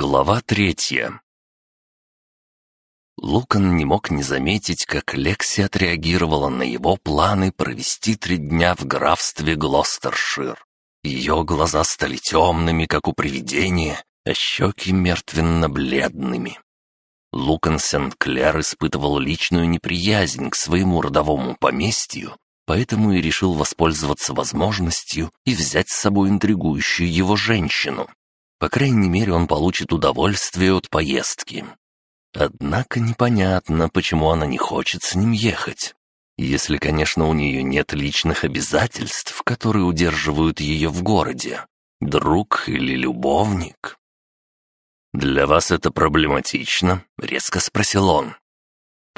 Глава третья Лукан не мог не заметить, как Лекси отреагировала на его планы провести три дня в графстве Глостершир. Ее глаза стали темными, как у привидения, а щеки мертвенно-бледными. Лукан Сент-Клер испытывал личную неприязнь к своему родовому поместью, поэтому и решил воспользоваться возможностью и взять с собой интригующую его женщину. По крайней мере, он получит удовольствие от поездки. Однако непонятно, почему она не хочет с ним ехать. Если, конечно, у нее нет личных обязательств, которые удерживают ее в городе. Друг или любовник. «Для вас это проблематично?» — резко спросил он.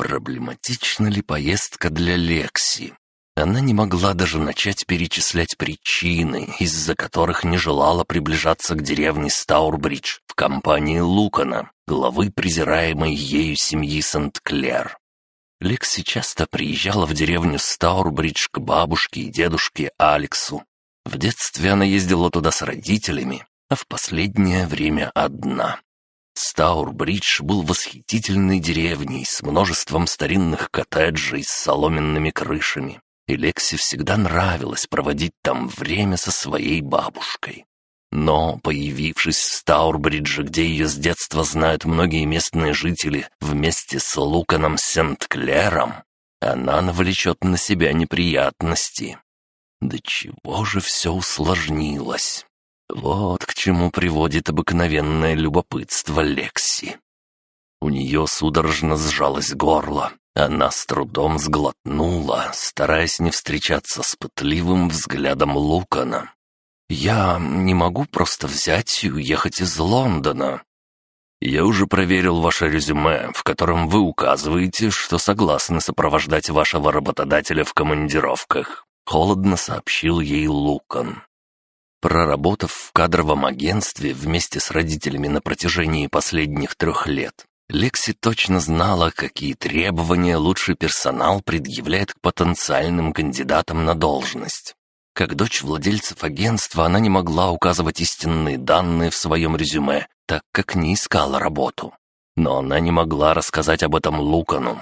Проблематична ли поездка для Лекси? Она не могла даже начать перечислять причины, из-за которых не желала приближаться к деревне Стаурбридж в компании Лукана, главы презираемой ею семьи Сент-Клер. Лекси часто приезжала в деревню Стаурбридж к бабушке и дедушке Алексу. В детстве она ездила туда с родителями, а в последнее время одна. Стаурбридж был восхитительной деревней с множеством старинных коттеджей с соломенными крышами, и Лекси всегда нравилось проводить там время со своей бабушкой. Но, появившись в Стаурбридже, где ее с детства знают многие местные жители, вместе с Луканом Сент-Клером, она навлечет на себя неприятности. Да чего же все усложнилось? Вот к чему приводит обыкновенное любопытство Лекси. У нее судорожно сжалось горло, она с трудом сглотнула, стараясь не встречаться с пытливым взглядом Лукана. «Я не могу просто взять и уехать из Лондона». «Я уже проверил ваше резюме, в котором вы указываете, что согласны сопровождать вашего работодателя в командировках», — холодно сообщил ей Лукан. Проработав в кадровом агентстве вместе с родителями на протяжении последних трех лет, Лекси точно знала, какие требования лучший персонал предъявляет к потенциальным кандидатам на должность. Как дочь владельцев агентства она не могла указывать истинные данные в своем резюме, так как не искала работу. Но она не могла рассказать об этом Лукану.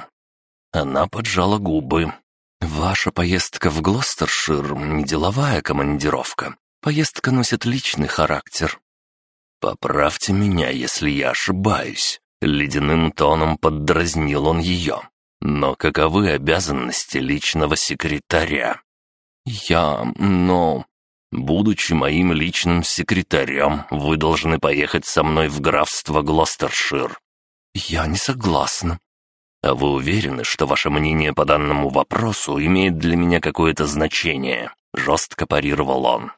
Она поджала губы. «Ваша поездка в Глостершир — не деловая командировка. Поездка носит личный характер». «Поправьте меня, если я ошибаюсь», Ледяным тоном поддразнил он ее. «Но каковы обязанности личного секретаря?» «Я... но...» «Будучи моим личным секретарем, вы должны поехать со мной в графство Глостершир». «Я не согласна». «А вы уверены, что ваше мнение по данному вопросу имеет для меня какое-то значение?» Жестко парировал он.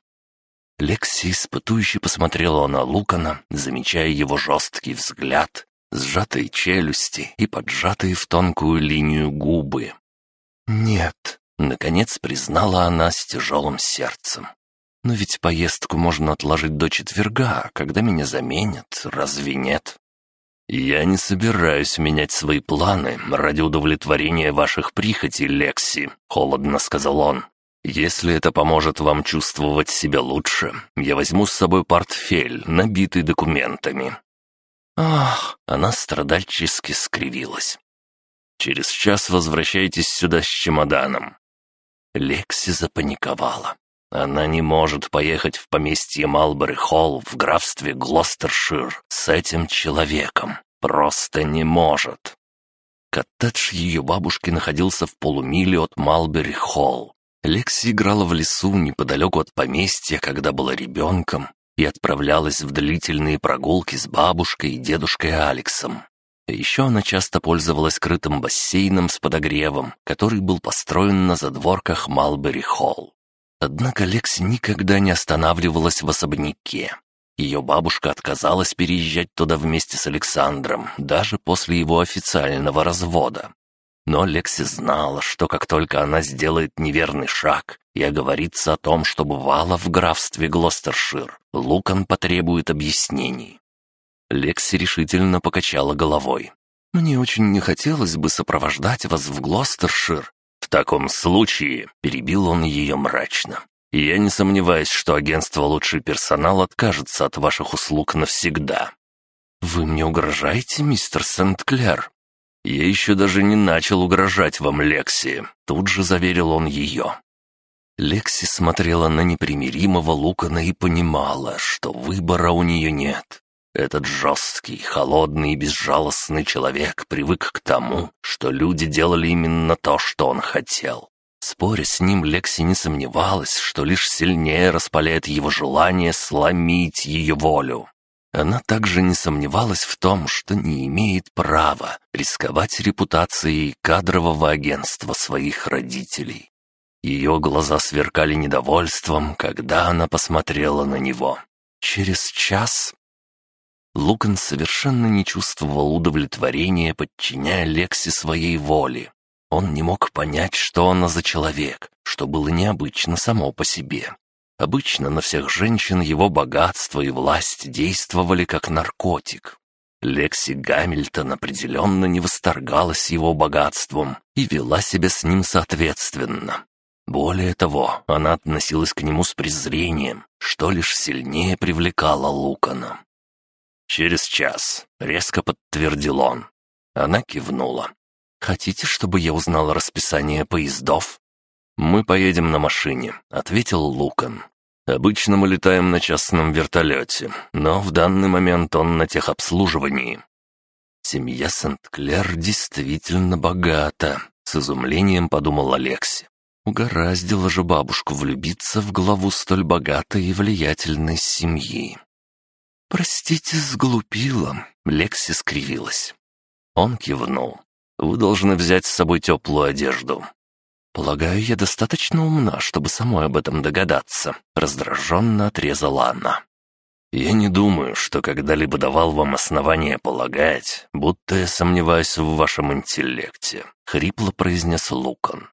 Лекси испытующе посмотрела на Лукана, замечая его жесткий взгляд, сжатые челюсти и поджатые в тонкую линию губы. «Нет», — наконец признала она с тяжелым сердцем. «Но ведь поездку можно отложить до четверга, когда меня заменят, разве нет?» «Я не собираюсь менять свои планы ради удовлетворения ваших прихотей, Лекси», — холодно сказал он. «Если это поможет вам чувствовать себя лучше, я возьму с собой портфель, набитый документами. «Ах!» — она страдальчески скривилась. «Через час возвращайтесь сюда с чемоданом». Лекси запаниковала. Она не может поехать в поместье Малбери-Холл в графстве Глостершир с этим человеком. Просто не может. Коттедж ее бабушки находился в полумиле от Малбери-Холл. Лекси играла в лесу неподалеку от поместья, когда была ребенком, и отправлялась в длительные прогулки с бабушкой и дедушкой Алексом. Еще она часто пользовалась крытым бассейном с подогревом, который был построен на задворках Малбери-Холл. Однако Лекси никогда не останавливалась в особняке. Ее бабушка отказалась переезжать туда вместе с Александром, даже после его официального развода. Но Лекси знала, что как только она сделает неверный шаг и оговорится о том, что бывало в графстве Глостершир, Лукан потребует объяснений. Лекси решительно покачала головой. «Мне очень не хотелось бы сопровождать вас в Глостершир». «В таком случае», — перебил он ее мрачно, «я не сомневаюсь, что агентство «Лучший персонал» откажется от ваших услуг навсегда». «Вы мне угрожаете, мистер Сент-Клер?» «Я еще даже не начал угрожать вам, Лекси», — тут же заверил он ее. Лекси смотрела на непримиримого Лукана и понимала, что выбора у нее нет. Этот жесткий, холодный и безжалостный человек привык к тому, что люди делали именно то, что он хотел. Споря с ним, Лекси не сомневалась, что лишь сильнее распаляет его желание сломить ее волю. Она также не сомневалась в том, что не имеет права рисковать репутацией кадрового агентства своих родителей. Ее глаза сверкали недовольством, когда она посмотрела на него. Через час Лукан совершенно не чувствовал удовлетворения, подчиняя Лекси своей воле. Он не мог понять, что она за человек, что было необычно само по себе. Обычно на всех женщин его богатство и власть действовали как наркотик. Лекси Гамильтон определенно не восторгалась его богатством и вела себя с ним соответственно. Более того, она относилась к нему с презрением, что лишь сильнее привлекало Лукана. «Через час», — резко подтвердил он. Она кивнула. «Хотите, чтобы я узнала расписание поездов?» «Мы поедем на машине», — ответил Лукан. «Обычно мы летаем на частном вертолете, но в данный момент он на техобслуживании». «Семья Сент-Клер действительно богата», — с изумлением подумал Алекси. Угораздило же бабушку влюбиться в главу столь богатой и влиятельной семьи. «Простите, сглупила», — Лекси скривилась. Он кивнул. «Вы должны взять с собой теплую одежду». «Полагаю, я достаточно умна, чтобы самой об этом догадаться», — раздраженно отрезала она. «Я не думаю, что когда-либо давал вам основания полагать, будто я сомневаюсь в вашем интеллекте», — хрипло произнес Лукан.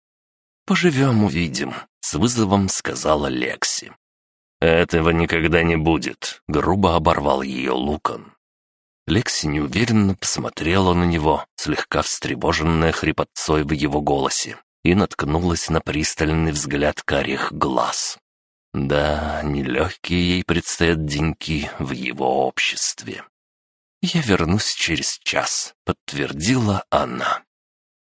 «Поживем, увидим», — с вызовом сказала Лекси. «Этого никогда не будет», — грубо оборвал ее Лукан. Лекси неуверенно посмотрела на него, слегка встревоженная хрипотцой в его голосе, и наткнулась на пристальный взгляд карих глаз. Да, нелегкие ей предстоят деньки в его обществе. «Я вернусь через час», — подтвердила она.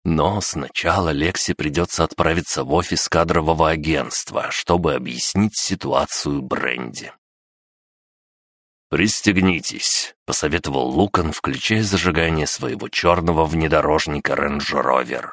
Но сначала Лекси придется отправиться в офис кадрового агентства, чтобы объяснить ситуацию Бренди. «Пристегнитесь», — посоветовал Лукан, включая зажигание своего черного внедорожника Range Rover.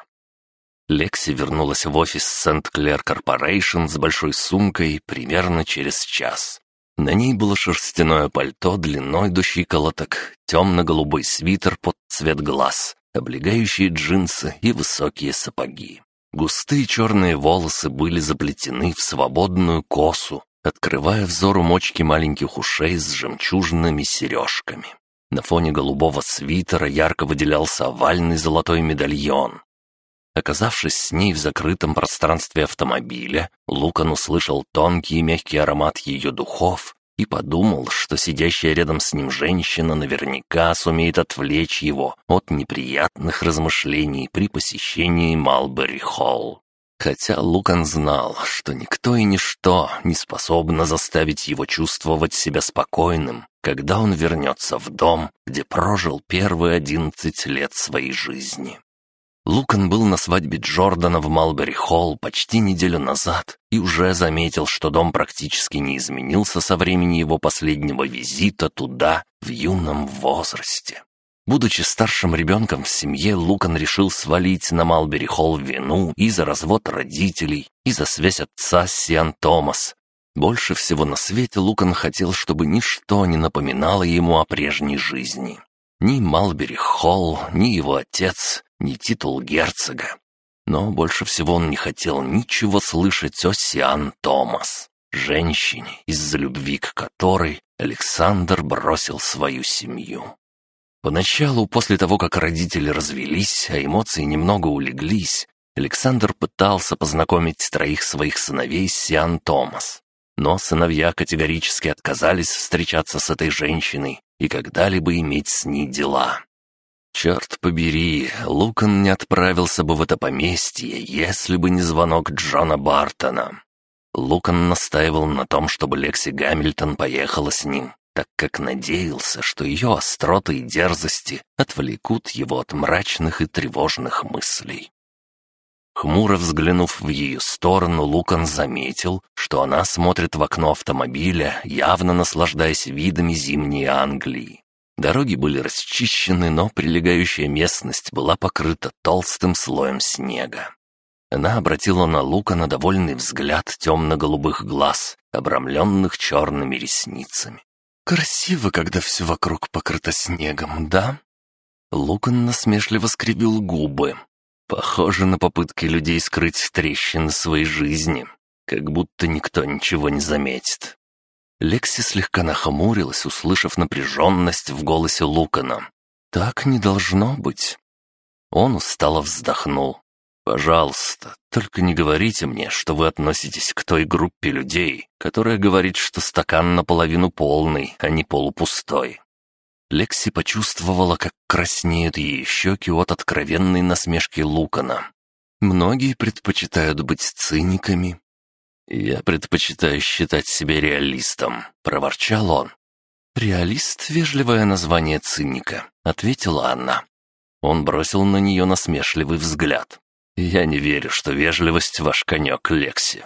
Лекси вернулась в офис Сент-Клер Корпорейшн с большой сумкой примерно через час. На ней было шерстяное пальто длиной до щиколоток, темно-голубой свитер под цвет глаз, облегающие джинсы и высокие сапоги. Густые черные волосы были заплетены в свободную косу, открывая взору мочки маленьких ушей с жемчужными сережками. На фоне голубого свитера ярко выделялся овальный золотой медальон. Оказавшись с ней в закрытом пространстве автомобиля, Лукан услышал тонкий и мягкий аромат ее духов и подумал, что сидящая рядом с ним женщина наверняка сумеет отвлечь его от неприятных размышлений при посещении Малбери-Холл. Хотя Лукан знал, что никто и ничто не способно заставить его чувствовать себя спокойным, когда он вернется в дом, где прожил первые одиннадцать лет своей жизни. Лукан был на свадьбе Джордана в Малбери-Холл почти неделю назад и уже заметил, что дом практически не изменился со времени его последнего визита туда в юном возрасте. Будучи старшим ребенком в семье, Лукан решил свалить на Малбери-Холл вину и за развод родителей, и за связь отца с Сиан Томас. Больше всего на свете Лукан хотел, чтобы ничто не напоминало ему о прежней жизни. Ни Малбери-Холл, ни его отец, ни титул герцога. Но больше всего он не хотел ничего слышать о Сиан Томас, женщине, из-за любви к которой Александр бросил свою семью. Поначалу, после того, как родители развелись, а эмоции немного улеглись, Александр пытался познакомить троих своих сыновей с Сиан Томас. Но сыновья категорически отказались встречаться с этой женщиной и когда-либо иметь с ней дела. Черт побери, Лукан не отправился бы в это поместье, если бы не звонок Джона Бартона. Лукан настаивал на том, чтобы Лекси Гамильтон поехала с ним, так как надеялся, что ее остроты и дерзости отвлекут его от мрачных и тревожных мыслей. Хмуро взглянув в ее сторону, Лукан заметил, что она смотрит в окно автомобиля, явно наслаждаясь видами зимней Англии. Дороги были расчищены, но прилегающая местность была покрыта толстым слоем снега. Она обратила на Лукана довольный взгляд темно-голубых глаз, обрамленных черными ресницами. «Красиво, когда все вокруг покрыто снегом, да?» Лукан насмешливо скривил губы. Похоже на попытки людей скрыть трещины своей жизни, как будто никто ничего не заметит. Лекси слегка нахмурилась, услышав напряженность в голосе Лукана. «Так не должно быть». Он устало вздохнул. «Пожалуйста, только не говорите мне, что вы относитесь к той группе людей, которая говорит, что стакан наполовину полный, а не полупустой. Лекси почувствовала, как краснеют ее щеки от откровенной насмешки Лукана. Многие предпочитают быть циниками. «Я предпочитаю считать себя реалистом», — проворчал он. «Реалист — вежливое название циника», — ответила она. Он бросил на нее насмешливый взгляд. «Я не верю, что вежливость — ваш конек, Лекси».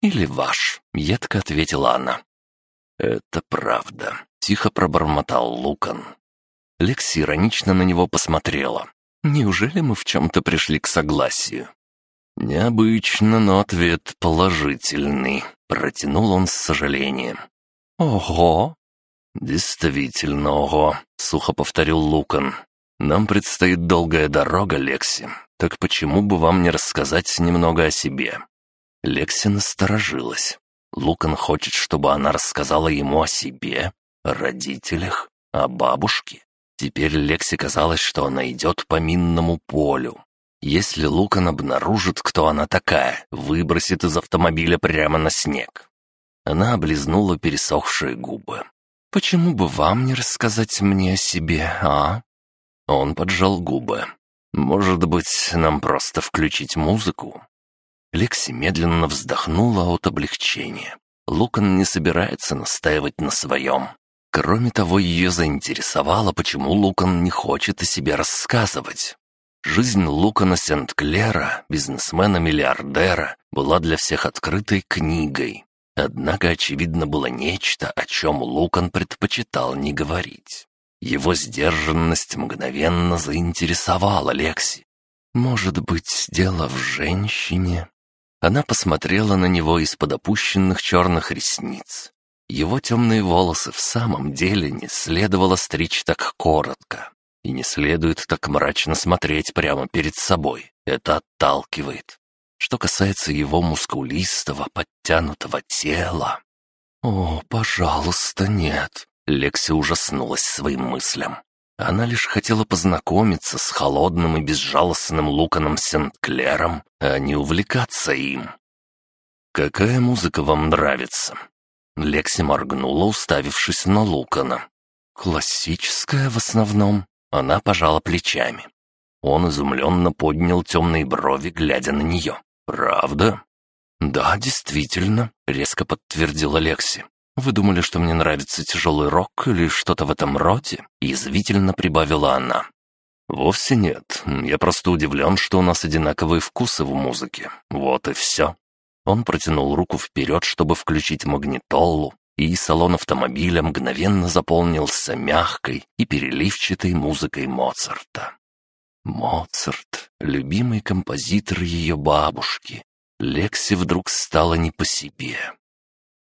«Или ваш», — едко ответила она. «Это правда», — тихо пробормотал Лукан. Лекси иронично на него посмотрела. «Неужели мы в чем-то пришли к согласию?» «Необычно, но ответ положительный», — протянул он с сожалением. «Ого!» «Действительно, ого», — сухо повторил Лукан. «Нам предстоит долгая дорога, Лекси. Так почему бы вам не рассказать немного о себе?» Лекси насторожилась. Лукан хочет, чтобы она рассказала ему о себе, о родителях, о бабушке. Теперь Лекси казалось, что она идет по минному полю. Если Лукан обнаружит, кто она такая, выбросит из автомобиля прямо на снег. Она облизнула пересохшие губы. «Почему бы вам не рассказать мне о себе, а?» Он поджал губы. «Может быть, нам просто включить музыку?» Лекси медленно вздохнула от облегчения. Лукан не собирается настаивать на своем. Кроме того, ее заинтересовало, почему Лукан не хочет о себе рассказывать. Жизнь Лукана Сент-Клера, бизнесмена-миллиардера, была для всех открытой книгой. Однако, очевидно, было нечто, о чем Лукан предпочитал не говорить. Его сдержанность мгновенно заинтересовала Лекси. «Может быть, дело в женщине?» Она посмотрела на него из-под опущенных черных ресниц. Его темные волосы в самом деле не следовало стричь так коротко. И не следует так мрачно смотреть прямо перед собой. Это отталкивает. Что касается его мускулистого, подтянутого тела... «О, пожалуйста, нет!» Лекси ужаснулась своим мыслям. Она лишь хотела познакомиться с холодным и безжалостным Луканом Сент-Клером, а не увлекаться им. «Какая музыка вам нравится?» Лекси моргнула, уставившись на Лукана. «Классическая в основном». Она пожала плечами. Он изумленно поднял темные брови, глядя на нее. «Правда?» «Да, действительно», — резко подтвердила Лекси. «Вы думали, что мне нравится тяжелый рок или что-то в этом роде?» — язвительно прибавила она. «Вовсе нет. Я просто удивлен, что у нас одинаковые вкусы в музыке. Вот и все». Он протянул руку вперед, чтобы включить магнитолу, и салон автомобиля мгновенно заполнился мягкой и переливчатой музыкой Моцарта. Моцарт, любимый композитор ее бабушки. Лекси вдруг стало не по себе.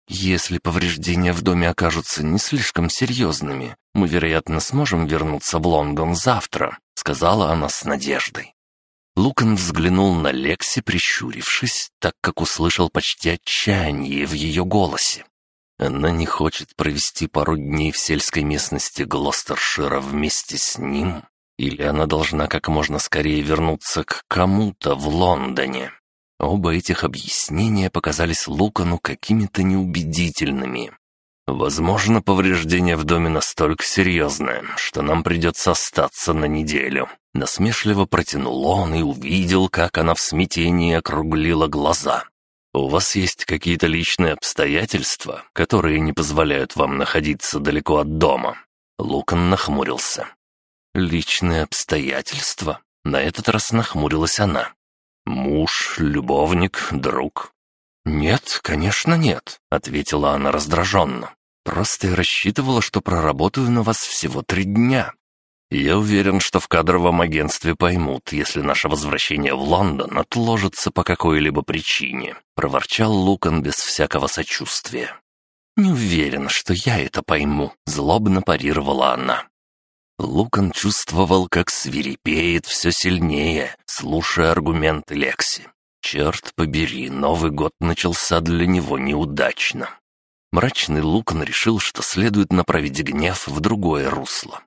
Если повреждения в доме окажутся не слишком серьезными, мы, вероятно, сможем вернуться в Лондон завтра», — сказала она с надеждой. Лукан взглянул на Лекси, прищурившись, так как услышал почти отчаяние в ее голосе. Она не хочет провести пару дней в сельской местности Глостершира вместе с ним? Или она должна как можно скорее вернуться к кому-то в Лондоне? Оба этих объяснения показались Лукану какими-то неубедительными. «Возможно, повреждение в доме настолько серьезное, что нам придется остаться на неделю». Насмешливо протянул он и увидел, как она в смятении округлила глаза. У вас есть какие-то личные обстоятельства, которые не позволяют вам находиться далеко от дома?» Лукан нахмурился. «Личные обстоятельства?» На этот раз нахмурилась она. «Муж, любовник, друг?» «Нет, конечно, нет», — ответила она раздраженно. «Просто я рассчитывала, что проработаю на вас всего три дня. Я уверен, что в кадровом агентстве поймут, если наше возвращение в Лондон отложится по какой-либо причине», — проворчал Лукан без всякого сочувствия. «Не уверен, что я это пойму», — злобно парировала она. Лукан чувствовал, как свирепеет все сильнее, слушая аргументы Лекси. Черт побери, Новый год начался для него неудачно. Мрачный Лукан решил, что следует направить гнев в другое русло.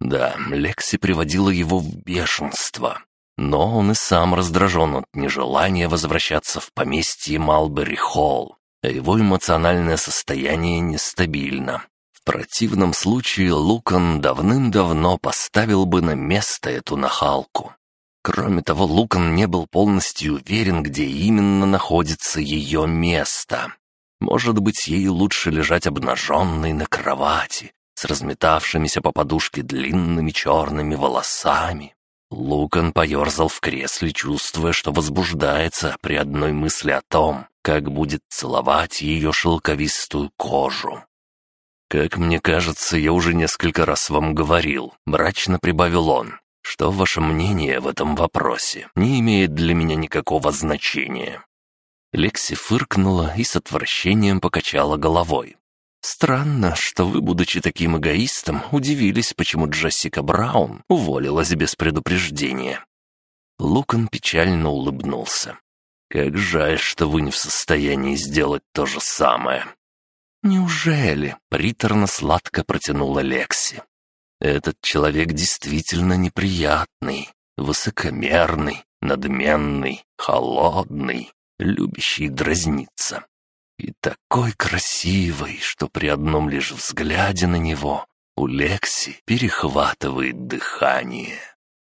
Да, Лекси приводила его в бешенство. Но он и сам раздражен от нежелания возвращаться в поместье Малбери-Холл, а его эмоциональное состояние нестабильно. В противном случае Лукан давным-давно поставил бы на место эту нахалку. Кроме того, Лукан не был полностью уверен, где именно находится ее место. Может быть, ей лучше лежать обнаженной на кровати, с разметавшимися по подушке длинными черными волосами. Лукан поерзал в кресле, чувствуя, что возбуждается при одной мысли о том, как будет целовать ее шелковистую кожу. «Как мне кажется, я уже несколько раз вам говорил», — мрачно прибавил он, «что ваше мнение в этом вопросе не имеет для меня никакого значения». Лекси фыркнула и с отвращением покачала головой. Странно, что вы, будучи таким эгоистом, удивились, почему Джессика Браун уволилась без предупреждения. Лукан печально улыбнулся. «Как жаль, что вы не в состоянии сделать то же самое». «Неужели?» — приторно-сладко протянула Лекси. «Этот человек действительно неприятный, высокомерный, надменный, холодный, любящий дразниться. И такой красивый, что при одном лишь взгляде на него у Лекси перехватывает дыхание.